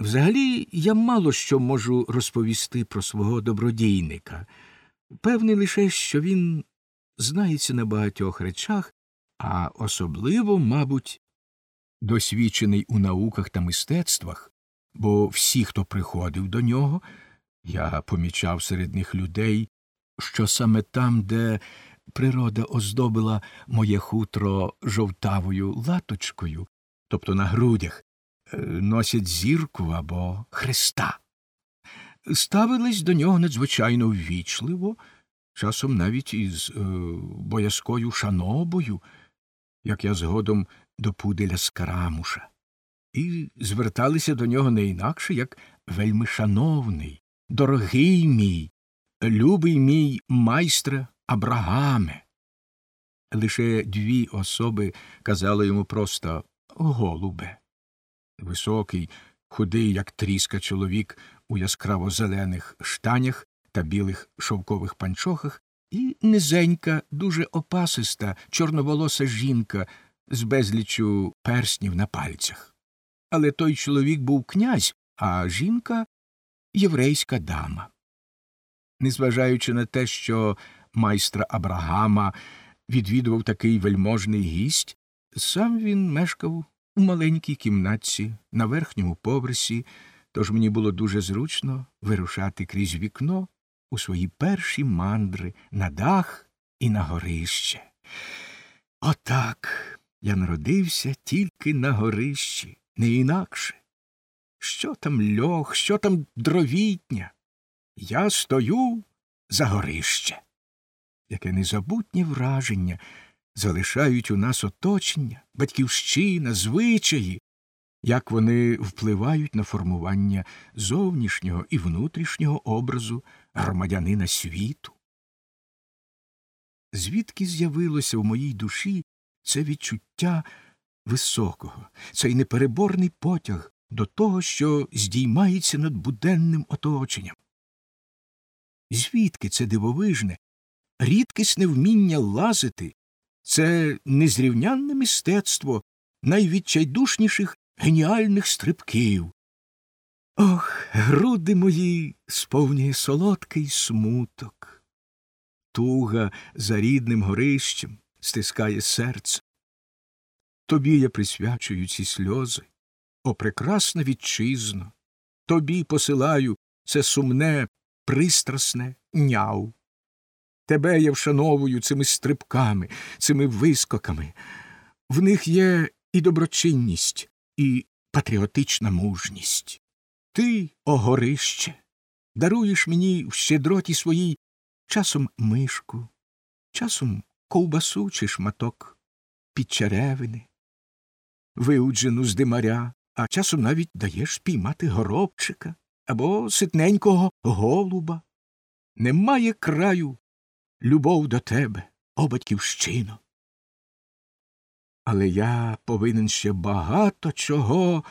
Взагалі, я мало що можу розповісти про свого добродійника. Певний лише, що він знається на багатьох речах, а особливо, мабуть, досвідчений у науках та мистецтвах, бо всі, хто приходив до нього, я помічав серед них людей, що саме там, де природа оздобила моє хутро жовтавою латочкою, тобто на грудях, носять зірку або хреста. Ставились до нього надзвичайно ввічливо, часом навіть із е, боязкою шанобою, як я згодом до пуделя Скарамуша, і зверталися до нього не інакше, як вельми шановний, дорогий мій, любий мій майстре Абрагаме. Лише дві особи казали йому просто голубе. Високий, худий, як тріска чоловік у яскраво зелених штанях та білих шовкових панчохах, і низенька, дуже опасиста, чорноволоса жінка з безлічю перснів на пальцях. Але той чоловік був князь, а жінка єврейська дама. Незважаючи на те, що майстра Абрагама відвідував такий вельможний гість, сам він мешкав у маленькій кімнатці на верхньому поверсі, тож мені було дуже зручно вирушати крізь вікно у свої перші мандри на дах і на горище. Отак я народився тільки на горищі, не інакше. Що там льох, що там дровітня? Я стою за горище. Яке незабутнє враження залишають у нас оточення, батьківщина, звичаї, як вони впливають на формування зовнішнього і внутрішнього образу громадянина світу. Звідки з'явилося в моїй душі це відчуття високого, цей непереборний потяг до того, що здіймається над буденним оточенням? Звідки це дивовижне, рідкісне вміння лазити, це незрівнянне мистецтво найвідчайдушніших геніальних стрибків. Ох, груди мої сповнює солодкий смуток. Туга за рідним горищем стискає серце. Тобі я присвячую ці сльози, о прекрасна вітчизно, тобі посилаю це сумне, пристрасне няв. Тебе я вшановую цими стрибками, цими вискоками. В них є і доброчинність, і патріотична мужність. Ти, о горище, даруєш мені в щедроті своїй часом мишку, часом ковбасу чи шматок підчеревини, виуджену з димаря, а часом навіть даєш піймати горобчика або ситненького голуба. Немає краю любов до тебе, о батьківщино. Але я повинен ще багато чого